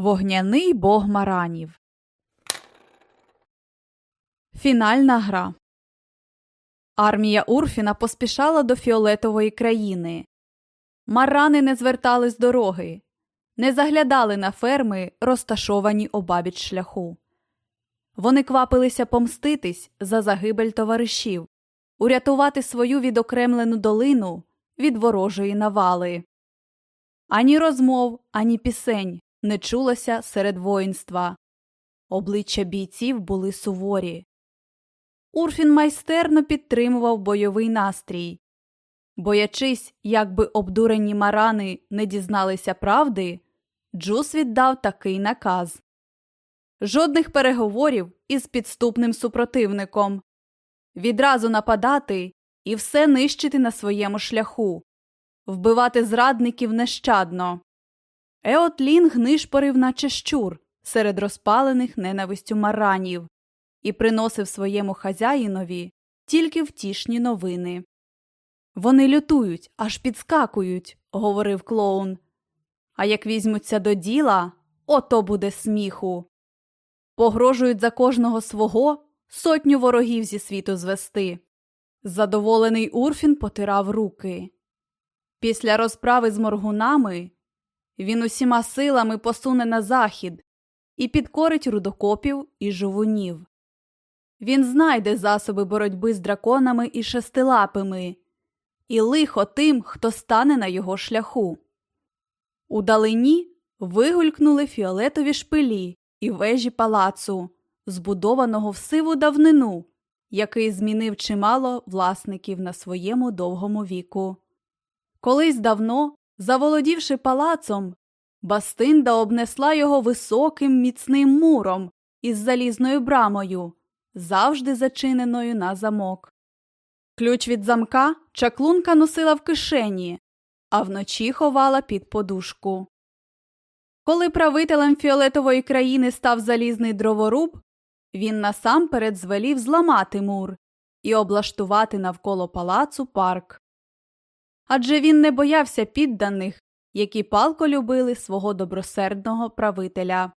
Вогняний бог маранів. Фінальна гра. Армія Урфіна поспішала до фіолетової країни. Марани не звертали з дороги, не заглядали на ферми, розташовані обабіч шляху. Вони квапилися помститись за загибель товаришів, урятувати свою відокремлену долину від ворожої навали. Ані розмов, ані пісень не чулося серед воїнства. Обличчя бійців були суворі. Урфін майстерно підтримував бойовий настрій. Боячись, як би обдурені марани не дізналися правди, Джус віддав такий наказ жодних переговорів із підступним супротивником, відразу нападати і все нищити на своєму шляху, вбивати зрадників нещадно. Еотлінг нишпорив, наче щур, серед розпалених ненавистю маранів, і приносив своєму хазяїнові тільки втішні новини. Вони лютують, аж підскакують, говорив клоун. А як візьмуться до діла, ото буде сміху. Погрожують за кожного свого сотню ворогів зі світу звести. Задоволений Урфін потирав руки. Після розправи з моргунами він усіма силами посуне на захід і підкорить рудокопів і жовунів. Він знайде засоби боротьби з драконами і шестилапими, і лихо тим, хто стане на його шляху. Удалині вигулькнули фіолетові шпилі і вежі палацу, збудованого в сиву давнину, який змінив чимало власників на своєму довгому віку. Колись давно, заволодівши палацом, Бастинда обнесла його високим міцним муром із залізною брамою, завжди зачиненою на замок. Ключ від замка чаклунка носила в кишені, а вночі ховала під подушку. Коли правителем фіолетової країни став залізний дроворуб, він насамперед звелів зламати мур і облаштувати навколо палацу парк. Адже він не боявся підданих, які палко любили свого добросердного правителя.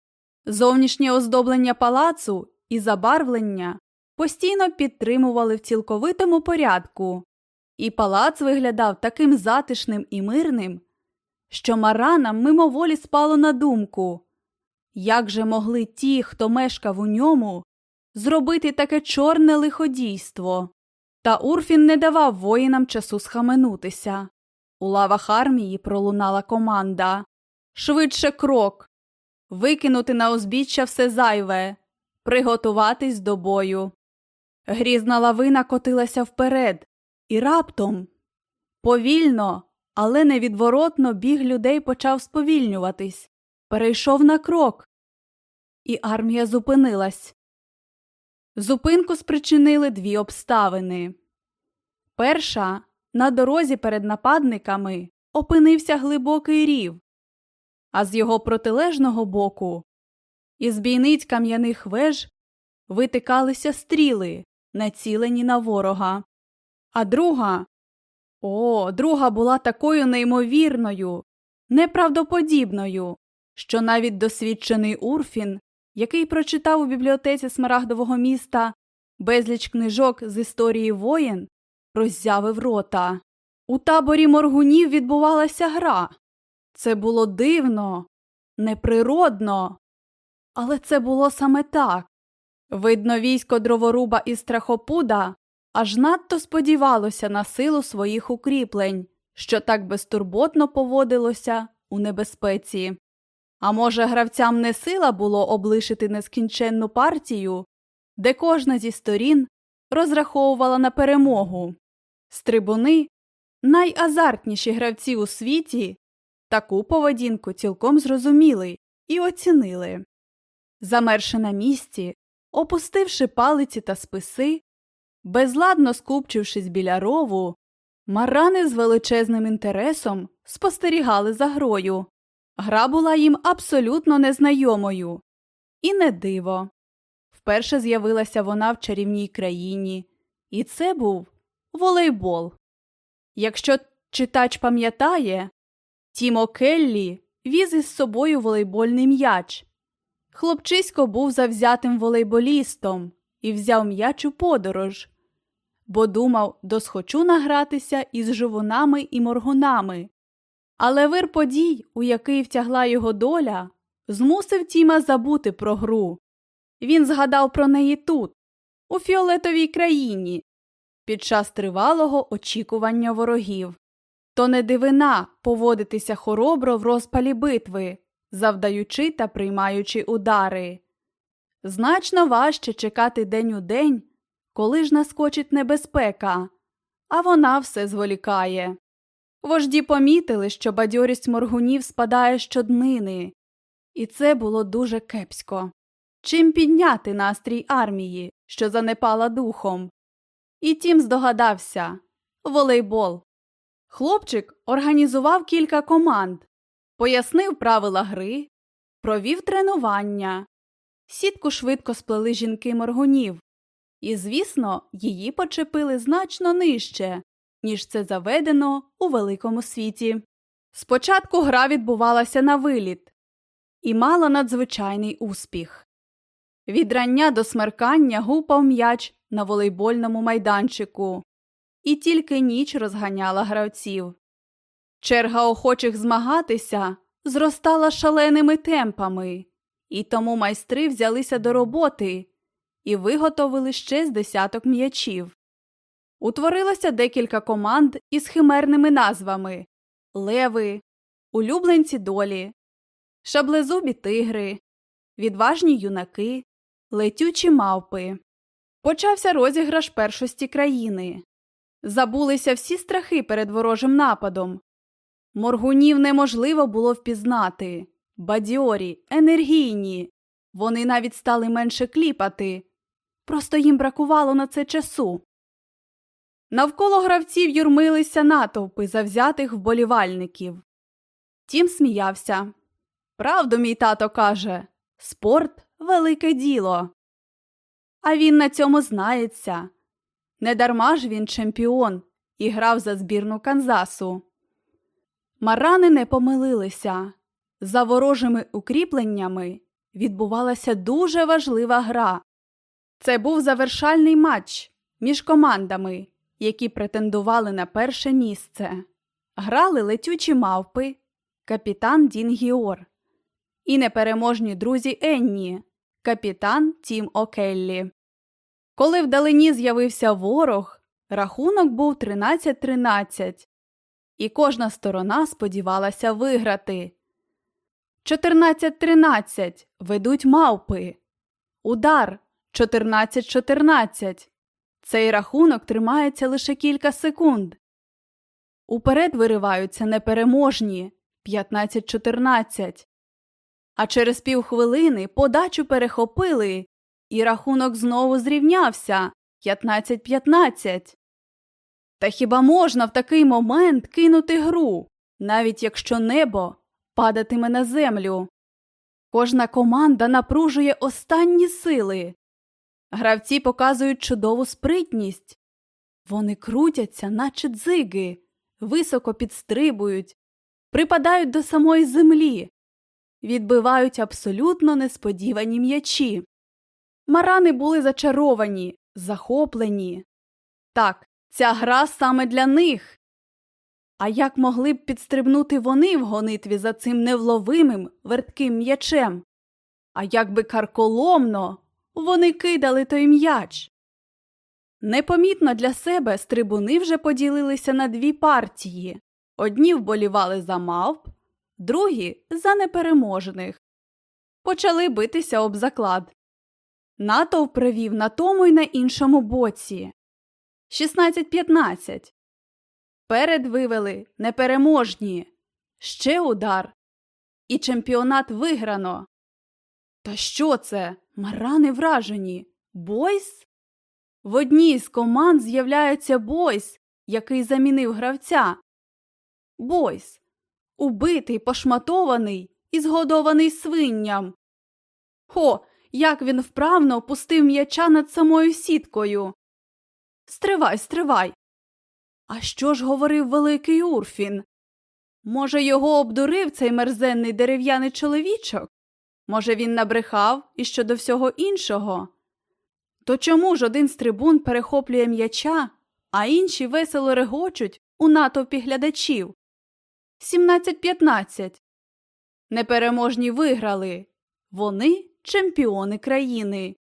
Зовнішнє оздоблення палацу і забарвлення постійно підтримували в цілковитому порядку, і палац виглядав таким затишним і мирним, що маранам мимоволі спало на думку як же могли ті, хто мешкав у ньому, зробити таке чорне лиходійство? Та Урфін не давав воїнам часу схаменутися. У лавах армії пролунала команда Швидше крок, викинути на узбіччя все зайве, приготуватись до бою. Грізна лавина котилася вперед, і раптом повільно, але невідворотно біг людей почав сповільнюватись, перейшов на крок, і армія зупинилась. Зупинку спричинили дві обставини. Перша на дорозі перед нападниками опинився глибокий рів, а з його протилежного боку із бійниць кам'яних веж витикалися стріли, націлені на ворога. А друга о, друга була такою неймовірною, неправдоподібною, що навіть досвідчений Урфін, який прочитав у бібліотеці Смарагдового міста безліч книжок з історії воєн, роззявив рота. У таборі моргунів відбувалася гра. Це було дивно, неприродно, але це було саме так. Видно, військо дроворуба і страхопуда аж надто сподівалося на силу своїх укріплень, що так безтурботно поводилося у небезпеці. А може, гравцям не сила було облишити нескінченну партію, де кожна зі сторін розраховувала на перемогу. Стрибуни, найазартніші гравці у світі, таку поведінку цілком зрозуміли і оцінили. Замерши на місці, опустивши палиці та списи, безладно скупчившись біля рову, марани з величезним інтересом спостерігали за грою. Гра була їм абсолютно незнайомою. І не диво. Вперше з'явилася вона в чарівній країні, і це був волейбол. Якщо читач пам'ятає, Тімо Келлі віз із собою волейбольний м'яч. Хлопчисько був завзятим волейболістом і взяв м'яч у подорож, бо думав, досхочу награтися із живунами і моргунами. Але вир подій, у який втягла його доля, змусив Тіма забути про гру. Він згадав про неї тут, у фіолетовій країні, під час тривалого очікування ворогів. То не дивина поводитися хоробро в розпалі битви, завдаючи та приймаючи удари. Значно важче чекати день у день, коли ж наскочить небезпека, а вона все зволікає. Вожді помітили, що бадьорість моргунів спадає щоднини, і це було дуже кепсько. Чим підняти настрій армії, що занепала духом? І тім здогадався волейбол. Хлопчик організував кілька команд, пояснив правила гри, провів тренування. Сітку швидко сплели жінки моргунів, і, звісно, її почепили значно нижче, ніж це заведено у великому світі. Спочатку гра відбувалася на виліт і мала надзвичайний успіх. Від рання до смеркання гупав м'яч на волейбольному майданчику, і тільки ніч розганяла гравців. Черга охочих змагатися зростала шаленими темпами, і тому майстри взялися до роботи і виготовили ще з десяток м'ячів. Утворилося декілька команд із химерними назвами Леви, Улюбленці долі, Шаблезубі тигри, Відважні юнаки, Летючі мавпи. Почався розіграш першості країни. Забулися всі страхи перед ворожим нападом. Моргунів неможливо було впізнати. Бадьорі, енергійні. Вони навіть стали менше кліпати. Просто їм бракувало на це часу. Навколо гравців юрмилися натовпи завзятих вболівальників. Тім сміявся. Правду, мій тато каже спорт велике діло. А він на цьому знається. Недарма ж він чемпіон і грав за збірну Канзасу. Марани не помилилися. За ворожими укріпленнями відбувалася дуже важлива гра. Це був завершальний матч між командами, які претендували на перше місце. Грали летючі мавпи, капітан Дін Гіор і непереможні друзі Енні, капітан Тім Океллі. Коли вдалині з'явився ворог, рахунок був 13-13, і кожна сторона сподівалася виграти. 14-13 ведуть мавпи. Удар 14-14. Цей рахунок тримається лише кілька секунд. Уперед вириваються непереможні 15-14. А через півхвилини подачу перехопили, і рахунок знову зрівнявся 15-15. Та хіба можна в такий момент кинути гру, навіть якщо небо падатиме на землю? Кожна команда напружує останні сили. Гравці показують чудову спритність. Вони крутяться, наче дзиги, високо підстрибують, припадають до самої землі, відбивають абсолютно несподівані м'ячі. Марани були зачаровані, захоплені. Так, ця гра саме для них. А як могли б підстрибнути вони в гонитві за цим невловимим вертким м'ячем? А як би карколомно вони кидали той м'яч? Непомітно для себе стрибуни вже поділилися на дві партії одні вболівали за мавп, другі за непереможених. Почали битися об заклад. Натовп привів на тому й на іншому боці. 16-15. Перед вивели непереможні. Ще удар. І чемпіонат виграно. Та що це? Марани вражені. Бойс? В одній з команд з'являється Бойс, який замінив гравця. Бойс. Убитий, пошматований і згодований свинням. Хо, як він вправно опустив м'яча над самою сіткою. Стривай, стривай. А що ж говорив великий Урфін? Може, його обдурив цей мерзенний дерев'яний чоловічок? Може, він набрехав і щодо всього іншого? То чому ж один з трибун перехоплює м'яча, а інші весело регочуть у натовпі глядачів? 17-15. Непереможні виграли. Вони чемпіони країни.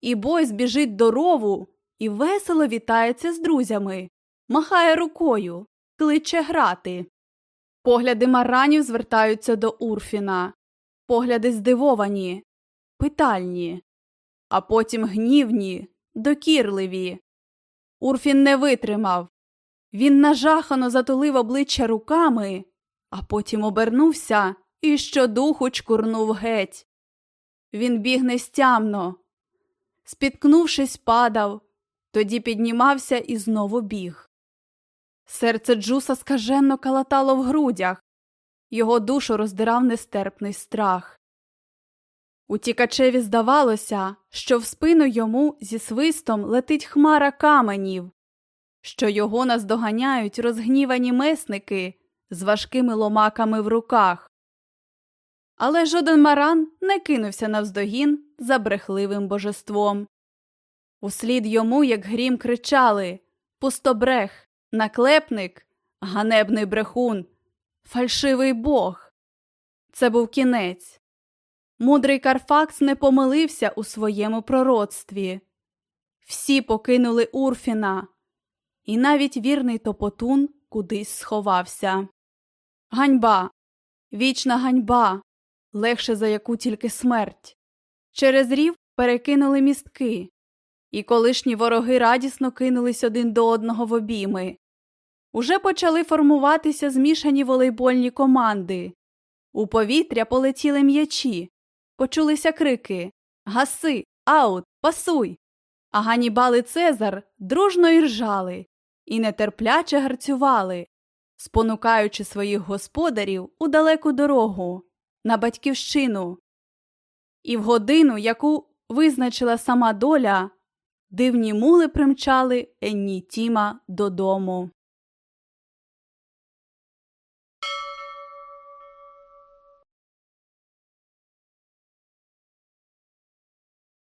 І Бойс біжить до рову і весело вітається з друзями, махає рукою, кличе грати. Погляди маранів звертаються до Урфіна, погляди здивовані, питальні, а потім гнівні, докірливі. Урфін не витримав. Він нажахано затулив обличчя руками, а потім обернувся і щодуху чкурнув геть. Він біг нестямно. Спіткнувшись, падав, тоді піднімався і знову біг. Серце Джуса скаженно калатало в грудях, його душу роздирав нестерпний страх. Утікачеві здавалося, що в спину йому зі свистом летить хмара каменів, що його наздоганяють розгнівані месники з важкими ломаками в руках. Але жоден маран не кинувся навздогін за брехливим божеством. Услід йому, як грім, кричали Пустобрех, наклепник, ганебний брехун, фальшивий бог. Це був кінець. Мудрий Карфакс не помилився у своєму пророцтві. Всі покинули Урфіна, і навіть вірний топотун кудись сховався. Ганьба, вічна ганьба, легше за яку тільки смерть. Через рів перекинули містки, і колишні вороги радісно кинулись один до одного в обійми. Уже почали формуватися змішані волейбольні команди. У повітря полетіли м'ячі, почулися крики Гаси, аут, пасуй. А Ганібал і Цезар дружно іржали і нетерпляче гарцювали, спонукаючи своїх господарів у далеку дорогу, на батьківщину. І в годину, яку визначила сама доля, дивні мули примчали Енні Тіма додому.